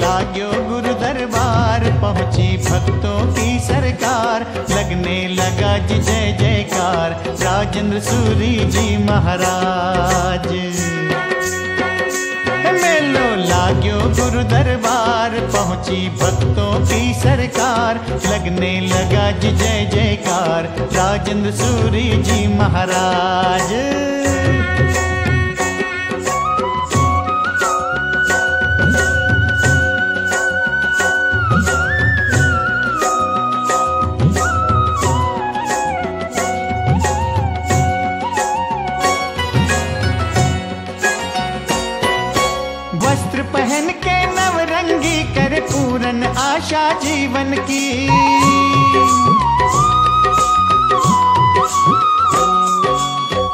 लाग्यो गुरु दरबार पहुँची भक्तों की सरकार। लगने लगा जी जय जयकार, राजेंद्र सूरी जी महाराज। मेलो लाग्यो गुरु दरबार पहुँची भक्तों की सरकार। लगने लगा जी जय जयकार, राजेंद्र सूरी जी महाराज। आशा जीवन की।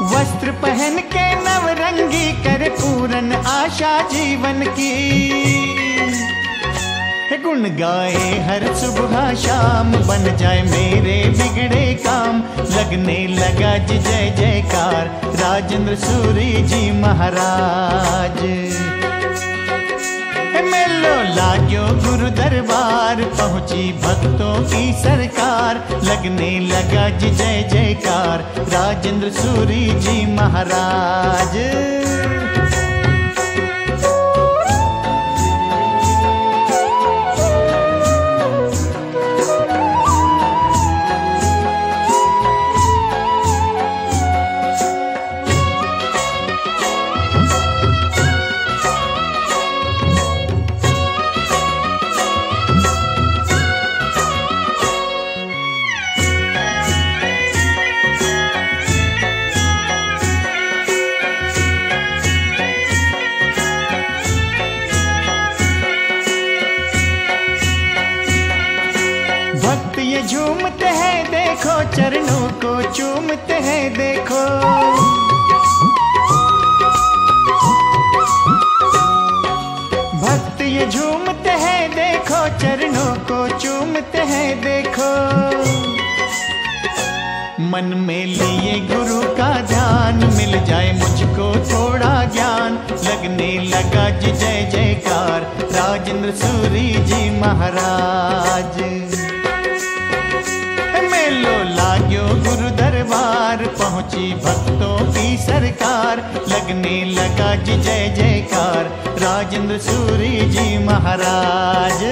वस्त्र पहन के नवरंगी कर पूरन आशा जीवन की। गुण गाए हर सुबह शाम, बन जाए मेरे बिगड़े काम। लगने लगा जय जयकार, राजेंद्र सूरी जी महाराज। लाग्यो गुरु दरबार पहुँची भक्तों की सरकार। लगने लगा जी जय जयकार, राजेंद्र सूरी जी महाराज। चरणों को चूमते हैं, देखो। भक्त ये झूमते हैं, देखो। चरणों को चूमते हैं, देखो। मन में लिए गुरु का ध्यान, मिल जाए मुझको थोड़ा ज्ञान। लगने लगा जय जयकार, राजेंद्र सूरी जी महाराज। दरबार पहुँची भक्तों की सरकार। लगने लगा जी जय जयकार, राजेंद्र सूरी जी महाराज।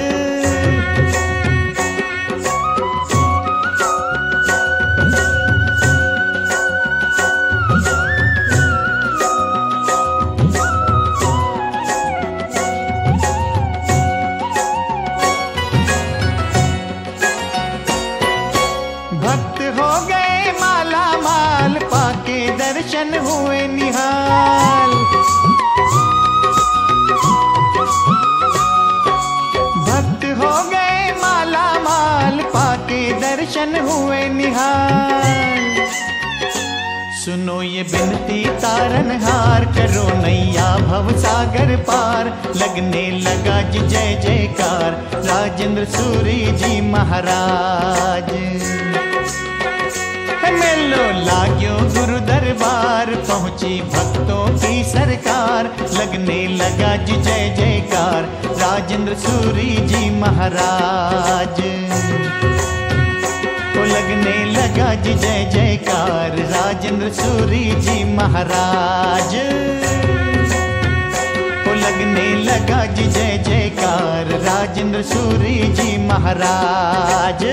भक्त हो पाके दर्शन हुए निहाल। भक्त हो गए माला माल, पाके दर्शन हुए निहाल। सुनो ये बिनती तारन हार, करो नैया भव सागर पार। लगने लगा जी जय जयकार, राजेंद्र सूरी जी महाराज। मेलो लाग्यो गुरु पहुँची भक्तों की सरकार। लगने लगा जी जय जयकार, राजेंद्र सूरी जी महाराज। तो लगने लगा जी जय जयकार, राजेंद्र सूरी जी महाराज। तो लगने लगा जी जय जयकार, राजेंद्र सूरी जी महाराज।